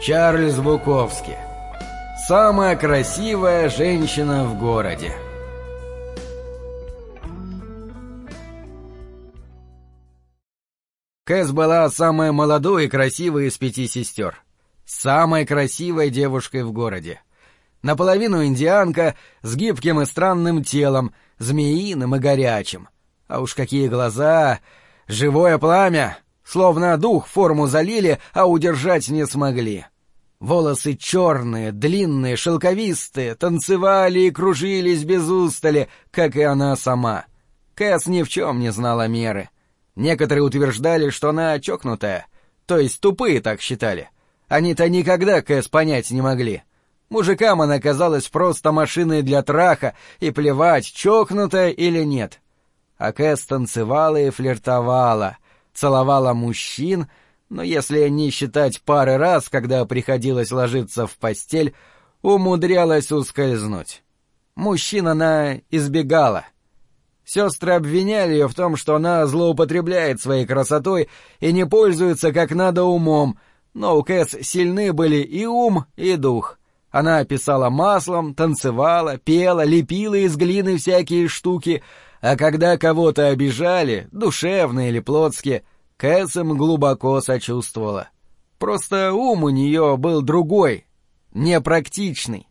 Чарльз Буковский. Самая красивая женщина в городе. Кэс была самой молодой и красивой из пяти сестер. Самой красивой девушкой в городе. Наполовину индианка с гибким и странным телом, змеиным и горячим. А уж какие глаза! Живое пламя! Словно дух форму залили, а удержать не смогли. Волосы черные, длинные, шелковистые, танцевали и кружились без устали, как и она сама. Кэс ни в чем не знала меры. Некоторые утверждали, что она чокнутая, то есть тупые так считали. Они-то никогда Кэс понять не могли. Мужикам она казалась просто машиной для траха, и плевать, чокнутая или нет. А Кэс танцевала и флиртовала, целовала мужчин, но если не считать пары раз, когда приходилось ложиться в постель, умудрялась ускользнуть. Мужчин она избегала — Сестры обвиняли ее в том, что она злоупотребляет своей красотой и не пользуется как надо умом, но у Кэс сильны были и ум, и дух. Она писала маслом, танцевала, пела, лепила из глины всякие штуки, а когда кого-то обижали, душевно или плотски, Кэс им глубоко сочувствовала. Просто ум у нее был другой, непрактичный.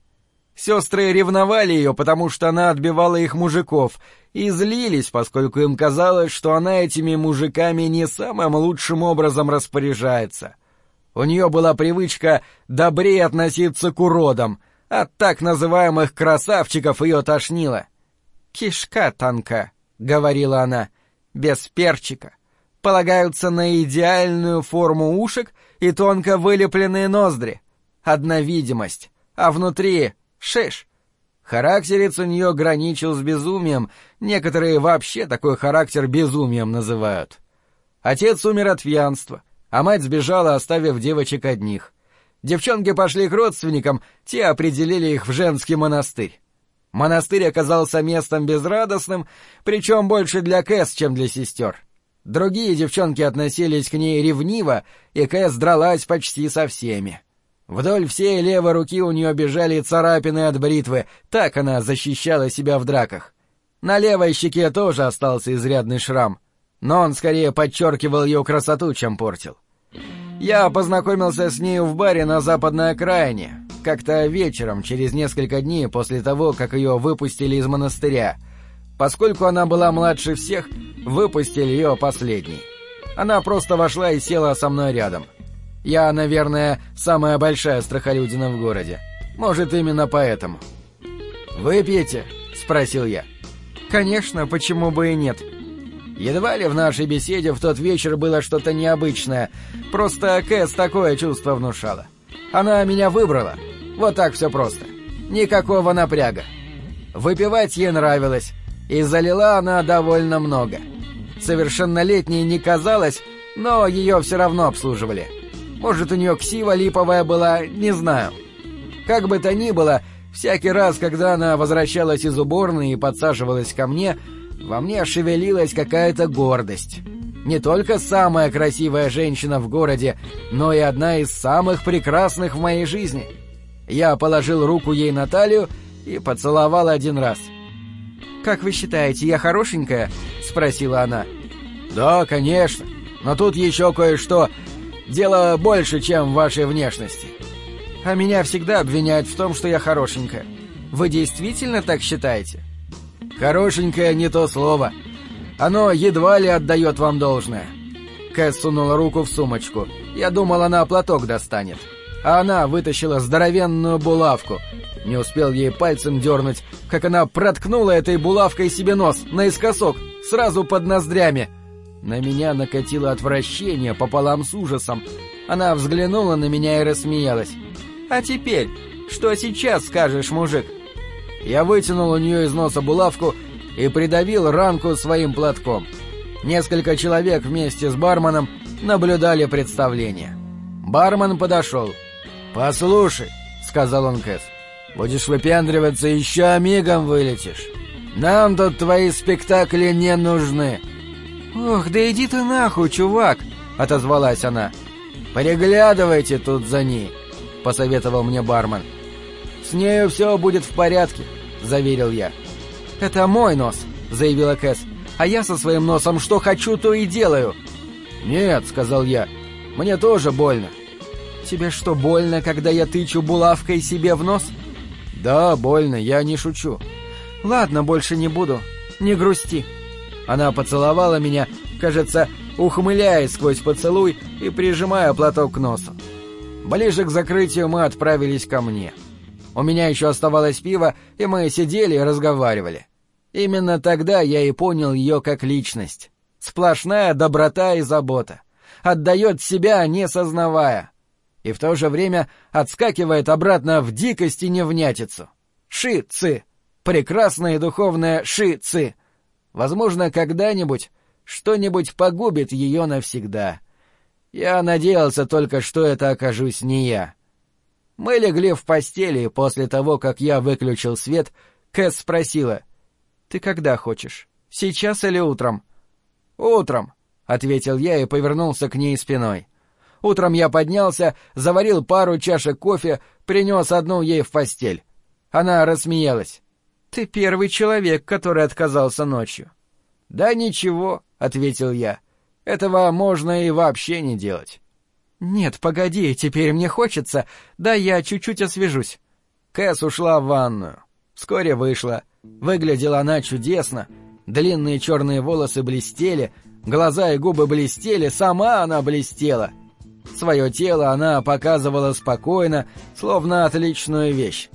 Сестры ревновали ее, потому что она отбивала их мужиков, и злились, поскольку им казалось, что она этими мужиками не самым лучшим образом распоряжается. У нее была привычка добрее относиться к уродам, от так называемых красавчиков ее тошнило. «Кишка танка», — говорила она, — «без перчика. Полагаются на идеальную форму ушек и тонко вылепленные ноздри. Одна видимость, а внутри Шиш. Характерец у нее граничил с безумием, некоторые вообще такой характер безумием называют. Отец умер от пьянства, а мать сбежала, оставив девочек одних. Девчонки пошли к родственникам, те определили их в женский монастырь. Монастырь оказался местом безрадостным, причем больше для Кэс, чем для сестер. Другие девчонки относились к ней ревниво, и Кэс дралась почти со всеми. Вдоль всей левой руки у нее бежали царапины от бритвы, так она защищала себя в драках. На левой щеке тоже остался изрядный шрам, но он скорее подчеркивал ее красоту, чем портил. Я познакомился с нею в баре на западной окраине, как-то вечером, через несколько дней после того, как ее выпустили из монастыря. Поскольку она была младше всех, выпустили ее последней. Она просто вошла и села со мной рядом. Я, наверное, самая большая страхолюдина в городе. Может, именно поэтому. «Выпьете?» — спросил я. «Конечно, почему бы и нет?» Едва ли в нашей беседе в тот вечер было что-то необычное. Просто Кэс такое чувство внушала. Она меня выбрала. Вот так все просто. Никакого напряга. Выпивать ей нравилось, и залила она довольно много. Совершеннолетней не казалось, но ее все равно обслуживали. Может, у нее ксива липовая была, не знаю. Как бы то ни было, всякий раз, когда она возвращалась из уборной и подсаживалась ко мне, во мне шевелилась какая-то гордость. Не только самая красивая женщина в городе, но и одна из самых прекрасных в моей жизни. Я положил руку ей на талию и поцеловал один раз. «Как вы считаете, я хорошенькая?» — спросила она. «Да, конечно. Но тут еще кое-что Дело больше, чем в вашей внешности. А меня всегда обвиняют в том, что я хорошенькая. Вы действительно так считаете? Хорошенькая не то слово. Оно едва ли отдает вам должное. Кэс сунула руку в сумочку. Я думал, она платок достанет. А она вытащила здоровенную булавку. Не успел ей пальцем дернуть, как она проткнула этой булавкой себе нос, наискосок, сразу под ноздрями — на меня накатило отвращение пополам с ужасом. Она взглянула на меня и рассмеялась. «А теперь, что сейчас скажешь, мужик?» Я вытянул у нее из носа булавку и придавил ранку своим платком. Несколько человек вместе с барменом наблюдали представление. Бармен подошел. «Послушай», — сказал он Кэс, — «будешь выпендриваться, еще мигом вылетишь. Нам тут твои спектакли не нужны». «Ох, да иди ты нахуй, чувак!» — отозвалась она. «Приглядывайте тут за ней. посоветовал мне бармен. «С нею все будет в порядке», — заверил я. «Это мой нос», — заявила Кэс. «А я со своим носом что хочу, то и делаю». «Нет», — сказал я, — «мне тоже больно». «Тебе что, больно, когда я тычу булавкой себе в нос?» «Да, больно, я не шучу». «Ладно, больше не буду. Не грусти». Она поцеловала меня, кажется, ухмыляясь сквозь поцелуй и прижимая платок к носу. Ближе к закрытию мы отправились ко мне. У меня еще оставалось пиво, и мы сидели и разговаривали. Именно тогда я и понял ее как личность. Сплошная доброта и забота. Отдает себя, не сознавая. И в то же время отскакивает обратно в дикость и невнятицу. Ши-ци. Прекрасное духовное ши-ци. Возможно, когда-нибудь что-нибудь погубит ее навсегда. Я надеялся только, что это окажусь не я. Мы легли в постели, после того, как я выключил свет, Кэс спросила. «Ты когда хочешь? Сейчас или утром?» «Утром», — ответил я и повернулся к ней спиной. Утром я поднялся, заварил пару чашек кофе, принес одну ей в постель. Она рассмеялась. «Ты первый человек, который отказался ночью». «Да ничего», — ответил я. Этого можно и вообще не делать. «Нет, погоди, теперь мне хочется. Да, я чуть-чуть освежусь». Кэс ушла в ванную. Вскоре вышла. Выглядела она чудесно. Длинные черные волосы блестели, глаза и губы блестели, сама она блестела. Свое тело она показывала спокойно, словно отличную вещь.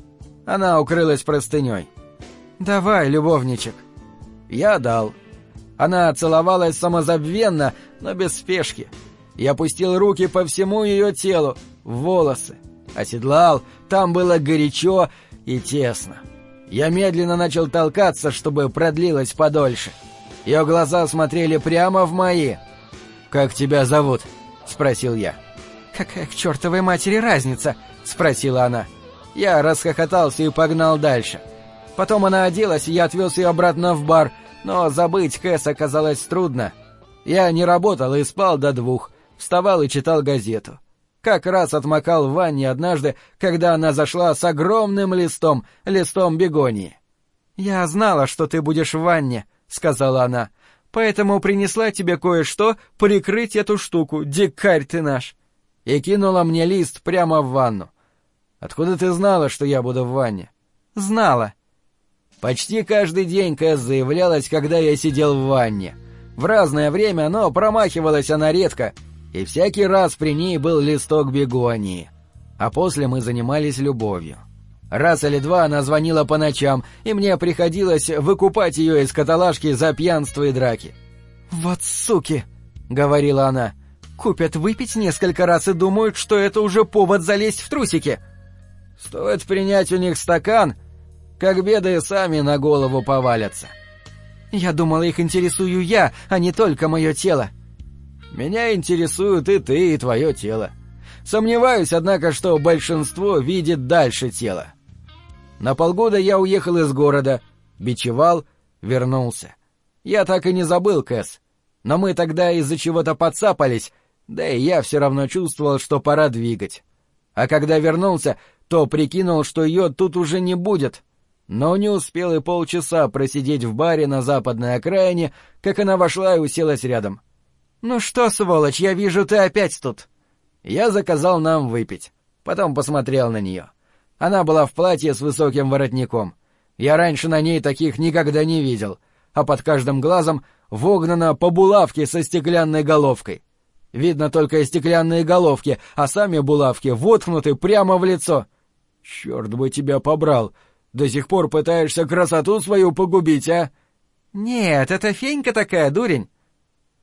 Она укрылась простыней. «Давай, любовничек». Я дал. Она целовалась самозабвенно, но без спешки. Я опустил руки по всему ее телу, в волосы. Оседлал, там было горячо и тесно. Я медленно начал толкаться, чтобы продлилось подольше. Ее глаза смотрели прямо в мои. «Как тебя зовут?» — спросил я. «Какая к чертовой матери разница?» — спросила она. Я расхохотался и погнал дальше. Потом она оделась, и я отвез ее обратно в бар, но забыть Кэс оказалось трудно. Я не работал и спал до двух, вставал и читал газету. Как раз отмокал в ванне однажды, когда она зашла с огромным листом, листом бегонии. «Я знала, что ты будешь в ванне», — сказала она, — «поэтому принесла тебе кое-что прикрыть эту штуку, дикарь ты наш». И кинула мне лист прямо в ванну. «Откуда ты знала, что я буду в ванне?» «Знала», Почти каждый день Кэс заявлялась, когда я сидел в ванне. В разное время, но промахивалась она редко, и всякий раз при ней был листок бегонии. А после мы занимались любовью. Раз или два она звонила по ночам, и мне приходилось выкупать ее из каталажки за пьянство и драки. «Вот суки!» — говорила она. «Купят выпить несколько раз и думают, что это уже повод залезть в трусики». «Стоит принять у них стакан», как беды сами на голову повалятся. Я думала, их интересую я, а не только мое тело. Меня интересуют и ты, и твое тело. Сомневаюсь, однако, что большинство видит дальше тела. На полгода я уехал из города, бичевал, вернулся. Я так и не забыл Кэс. Но мы тогда из-за чего-то подцапались, да и я все равно чувствовал, что пора двигать. А когда вернулся, то прикинул, что ее тут уже не будет, но не успел и полчаса просидеть в баре на западной окраине, как она вошла и уселась рядом. «Ну что, сволочь, я вижу, ты опять тут!» Я заказал нам выпить. Потом посмотрел на нее. Она была в платье с высоким воротником. Я раньше на ней таких никогда не видел, а под каждым глазом вогнана по булавке со стеклянной головкой. Видно только стеклянные головки, а сами булавки воткнуты прямо в лицо. «Черт бы тебя побрал!» До сих пор пытаешься красоту свою погубить, а? Нет, это фенька такая, дурень.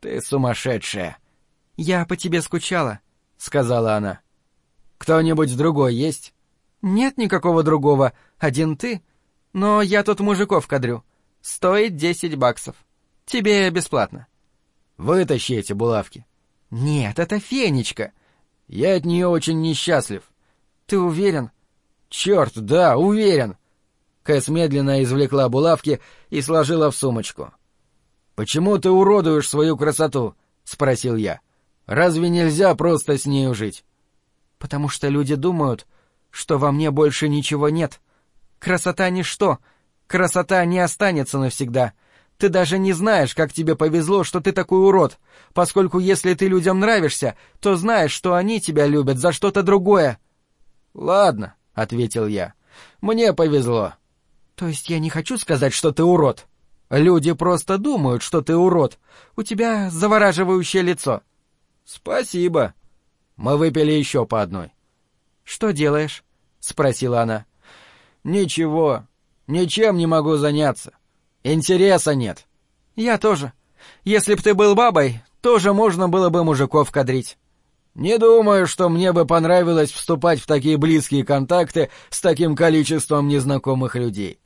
Ты сумасшедшая. Я по тебе скучала, сказала она. Кто-нибудь другой есть? Нет никакого другого, один ты. Но я тут мужиков кадрю. Стоит десять баксов. Тебе бесплатно. Вытащи эти булавки. Нет, это фенечка. Я от нее очень несчастлив. Ты уверен? Черт, да, уверен. Кэс медленно извлекла булавки и сложила в сумочку. «Почему ты уродуешь свою красоту?» — спросил я. «Разве нельзя просто с нею жить?» «Потому что люди думают, что во мне больше ничего нет. Красота — ничто. Красота не останется навсегда. Ты даже не знаешь, как тебе повезло, что ты такой урод, поскольку если ты людям нравишься, то знаешь, что они тебя любят за что-то другое. — Ладно, — ответил я, — мне повезло. — То есть я не хочу сказать, что ты урод? Люди просто думают, что ты урод. У тебя завораживающее лицо. — Спасибо. Мы выпили еще по одной. — Что делаешь? — спросила она. — Ничего. Ничем не могу заняться. Интереса нет. Я тоже. Если б ты был бабой, тоже можно было бы мужиков кадрить. Не думаю, что мне бы понравилось вступать в такие близкие контакты с таким количеством незнакомых людей.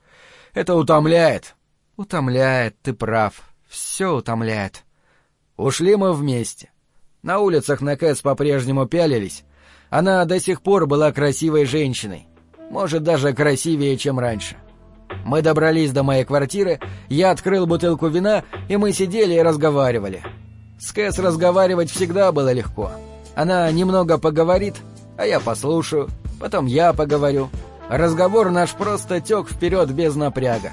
Это утомляет. Утомляет, ты прав. Все утомляет. Ушли мы вместе. На улицах на Кэс по-прежнему пялились. Она до сих пор была красивой женщиной. Может, даже красивее, чем раньше. — мы добрались до моей квартиры, я открыл бутылку вина, и мы сидели и разговаривали. С Кэс разговаривать всегда было легко. Она немного поговорит, а я послушаю, потом я поговорю. Разговор наш просто тек вперед без напряга.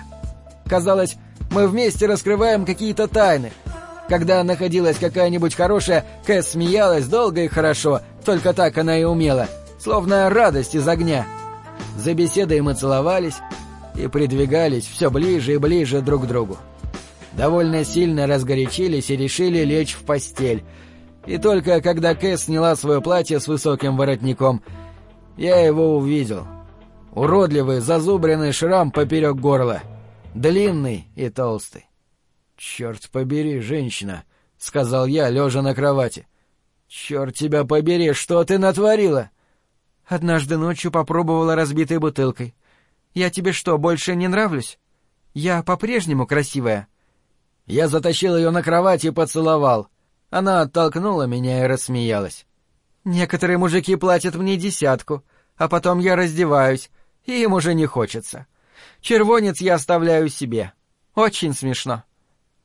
Казалось, мы вместе раскрываем какие-то тайны. Когда находилась какая-нибудь хорошая, Кэс смеялась долго и хорошо, только так она и умела, словно радость из огня. За беседой мы целовались, и придвигались все ближе и ближе друг к другу. Довольно сильно разгорячились и решили лечь в постель. И только когда Кэс сняла свое платье с высоким воротником, я его увидел. Уродливый зазубренный шрам поперек горла. Длинный и толстый. «Черт побери, женщина!» — сказал я, лежа на кровати. «Черт тебя побери, что ты натворила?» Однажды ночью попробовала разбитой бутылкой. Я тебе что, больше не нравлюсь? Я по-прежнему красивая». Я затащил ее на кровать и поцеловал. Она оттолкнула меня и рассмеялась. «Некоторые мужики платят мне десятку, а потом я раздеваюсь, и им уже не хочется. Червонец я оставляю себе. Очень смешно».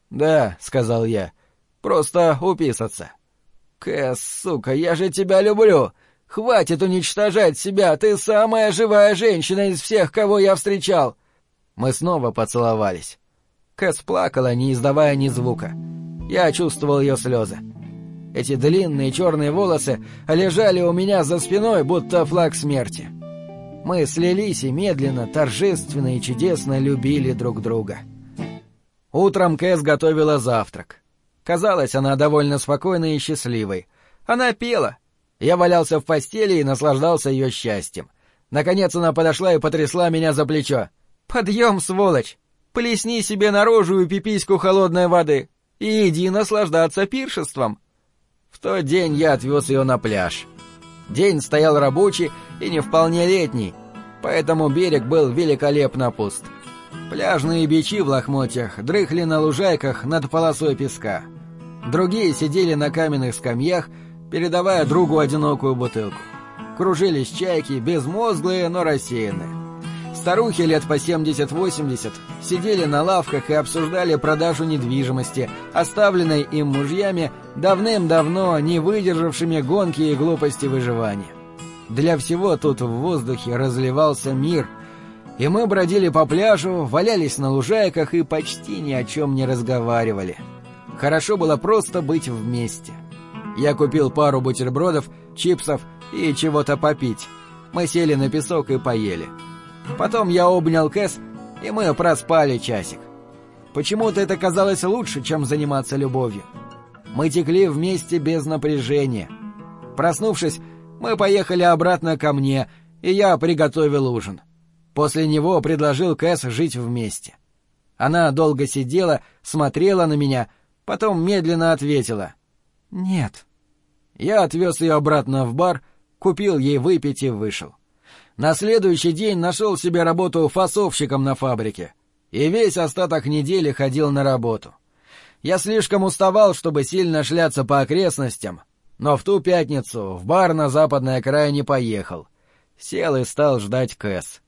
«Да», — сказал я, — «просто уписаться». «Кэс, сука, я же тебя люблю! Хватит уничтожать себя, ты самая живая женщина из всех, кого я встречал!» Мы снова поцеловались. Кэс плакала, не издавая ни звука. Я чувствовал ее слезы. Эти длинные черные волосы лежали у меня за спиной, будто флаг смерти. Мы слились и медленно, торжественно и чудесно любили друг друга. Утром Кэс готовила завтрак. Казалось, она довольно спокойной и счастливой. Она пела, я валялся в постели и наслаждался ее счастьем. Наконец она подошла и потрясла меня за плечо. «Подъем, сволочь! Плесни себе наружу и пипиську холодной воды и иди наслаждаться пиршеством!» В тот день я отвез ее на пляж. День стоял рабочий и не вполне летний, поэтому берег был великолепно пуст. Пляжные бичи в лохмотьях дрыхли на лужайках над полосой песка. Другие сидели на каменных скамьях, передавая другу одинокую бутылку. Кружились чайки, безмозглые, но рассеянные. Старухи лет по 70-80 сидели на лавках и обсуждали продажу недвижимости, оставленной им мужьями, давным-давно не выдержавшими гонки и глупости выживания. Для всего тут в воздухе разливался мир, и мы бродили по пляжу, валялись на лужайках и почти ни о чем не разговаривали. Хорошо было просто быть вместе. Я купил пару бутербродов, чипсов и чего-то попить. Мы сели на песок и поели. Потом я обнял Кэс, и мы проспали часик. Почему-то это казалось лучше, чем заниматься любовью. Мы текли вместе без напряжения. Проснувшись, мы поехали обратно ко мне, и я приготовил ужин. После него предложил Кэс жить вместе. Она долго сидела, смотрела на меня, потом медленно ответила — «Нет». Я отвез ее обратно в бар, купил ей выпить и вышел. На следующий день нашел себе работу фасовщиком на фабрике. И весь остаток недели ходил на работу. Я слишком уставал, чтобы сильно шляться по окрестностям, но в ту пятницу в бар на западной окраине поехал. Сел и стал ждать Кэс.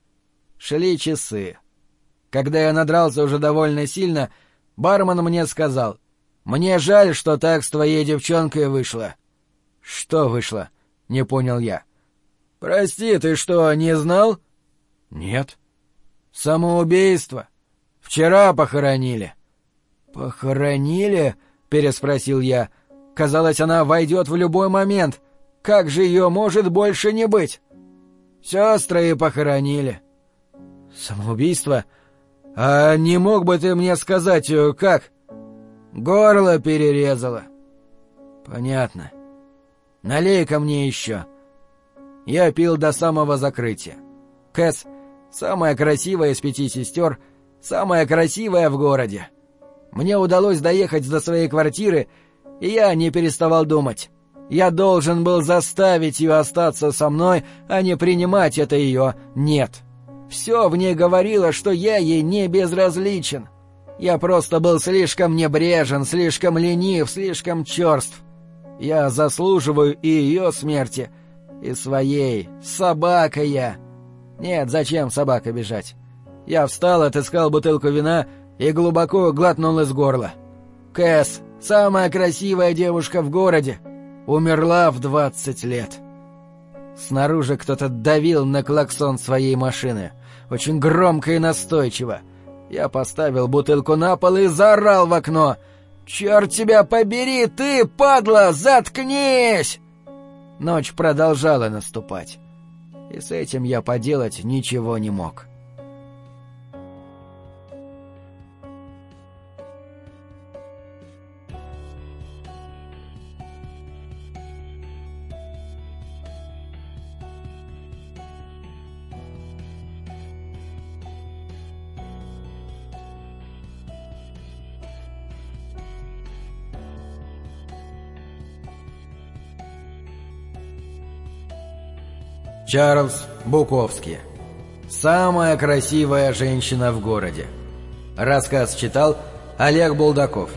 Шли часы. Когда я надрался уже довольно сильно, бармен мне сказал, мне жаль, что так с твоей девчонкой вышло. Что вышло? Не понял я. Прости, ты что, не знал? Нет. Самоубийство. Вчера похоронили. Похоронили? переспросил я. Казалось, она войдет в любой момент. Как же ее может больше не быть? Сестры и похоронили. Самоубийство? А не мог бы ты мне сказать, э, как? Горло перерезало. Понятно. налей ко мне еще. Я пил до самого закрытия. Кэс — самая красивая из пяти сестер, самая красивая в городе. Мне удалось доехать до своей квартиры, и я не переставал думать. Я должен был заставить ее остаться со мной, а не принимать это ее «нет». Все в ней говорило, что я ей не безразличен. Я просто был слишком небрежен, слишком ленив, слишком черств. Я заслуживаю и ее смерти, и своей. Собака я. Нет, зачем собака бежать? Я встал, отыскал бутылку вина и глубоко глотнул из горла. Кэс, самая красивая девушка в городе, умерла в двадцать лет. Снаружи кто-то давил на клаксон своей машины. Очень громко и настойчиво. Я поставил бутылку на пол и заорал в окно. «Черт тебя побери, ты, падла, заткнись!» Ночь продолжала наступать. И с этим я поделать ничего не мог. Чарльз Буковский. Самая красивая женщина в городе. Рассказ читал Олег Булдаков.